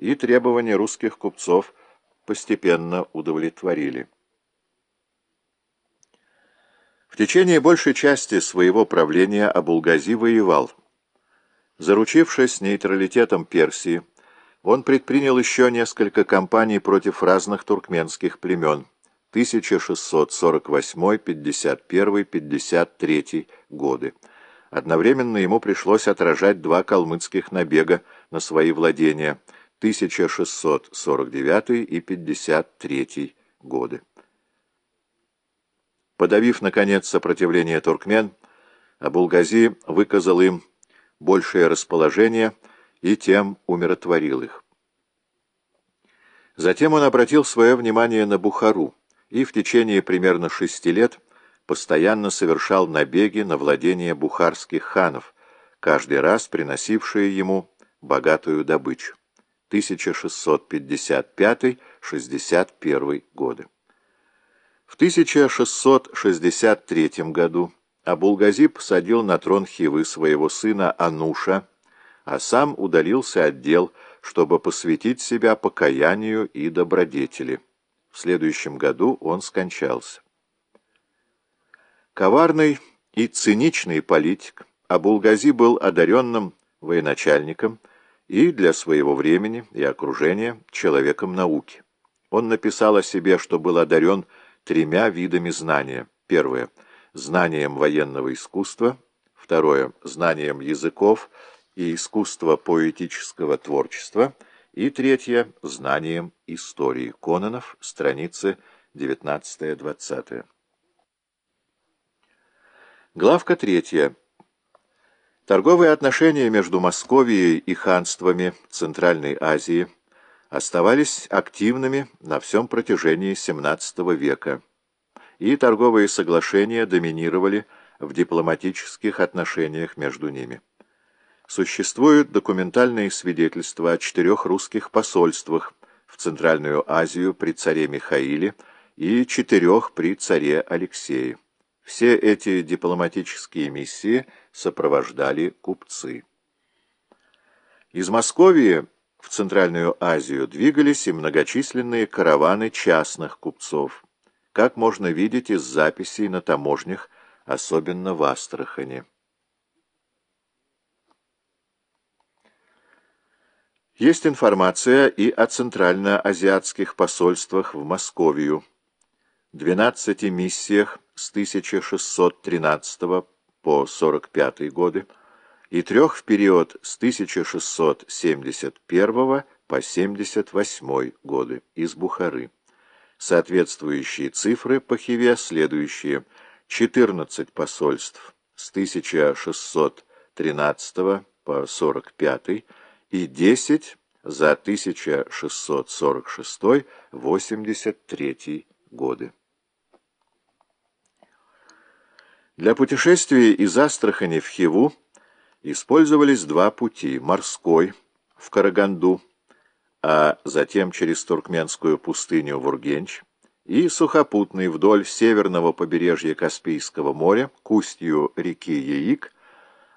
и требования русских купцов постепенно удовлетворили. В течение большей части своего правления Абулгази воевал. Заручившись нейтралитетом Персии, он предпринял еще несколько кампаний против разных туркменских племен 1648, 51, 53 годы. Одновременно ему пришлось отражать два калмыцких набега на свои владения 1649 и 53 годы. Подавив, наконец, сопротивление туркмен, Абулгази выказал им большее расположение и тем умиротворил их. Затем он обратил свое внимание на Бухару и в течение примерно шести лет постоянно совершал набеги на владение бухарских ханов, каждый раз приносившие ему богатую добычу. 1655-61 годы. В 1663 году Абулгази посадил на трон Хивы своего сына Ануша, а сам удалился от дел, чтобы посвятить себя покаянию и добродетели. В следующем году он скончался. Коварный и циничный политик, Абулгази был одаренным военачальником и для своего времени и окружения человеком науки. Он написал о себе, что был одарен тремя видами знания. Первое – знанием военного искусства. Второе – знанием языков и искусства поэтического творчества. И третье – знанием истории. Кононов, страницы 19-20. Главка третья. Торговые отношения между Московией и ханствами Центральной Азии – оставались активными на всем протяжении XVII века, и торговые соглашения доминировали в дипломатических отношениях между ними. Существуют документальные свидетельства о четырех русских посольствах в Центральную Азию при царе Михаиле и четырех при царе Алексее. Все эти дипломатические миссии сопровождали купцы. Из Московии в Центральную Азию двигались и многочисленные караваны частных купцов, как можно видеть из записей на таможнях, особенно в Астрахани. Есть информация и о центральноазиатских посольствах в Московию, 12 миссиях с 1613 по 45 годы, и трех в период с 1671 по 78 годы из Бухары. Соответствующие цифры по Хиве следующие. 14 посольств с 1613 по 45 и 10 за 1646-83 годы. Для путешествия из Астрахани в Хиву Использовались два пути – морской в Караганду, а затем через Туркменскую пустыню в Ургенч, и сухопутный вдоль северного побережья Каспийского моря к устью реки Яик,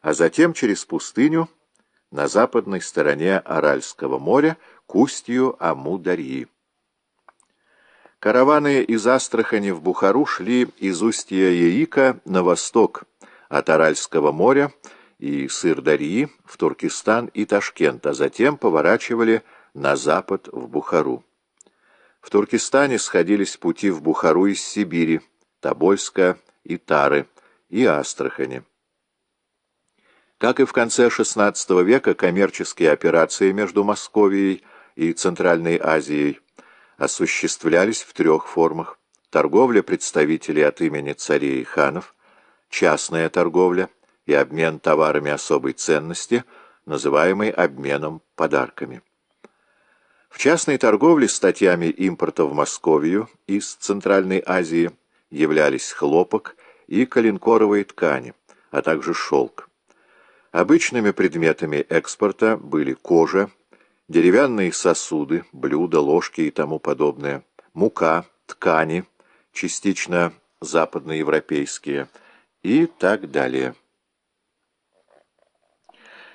а затем через пустыню на западной стороне Аральского моря к устью Амударьи. Караваны из Астрахани в Бухару шли из устья Яика на восток от Аральского моря и Сырдарьи в Туркестан и Ташкент, а затем поворачивали на запад в Бухару. В Туркестане сходились пути в Бухару из Сибири, Тобольска и Тары и Астрахани. Как и в конце XVI века, коммерческие операции между Московией и Центральной Азией осуществлялись в трех формах. Торговля представителей от имени царей и ханов, частная торговля – и обмен товарами особой ценности, называемый обменом подарками. В частной торговле статьями импорта в Московию из Центральной Азии являлись хлопок и коленкоровые ткани, а также шелк. Обычными предметами экспорта были кожа, деревянные сосуды, блюда, ложки и тому подобное, мука, ткани, частично западноевропейские и так далее.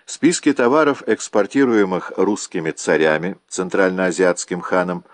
Списки товаров, экспортируемых русскими царями, центральноазиатским ханом,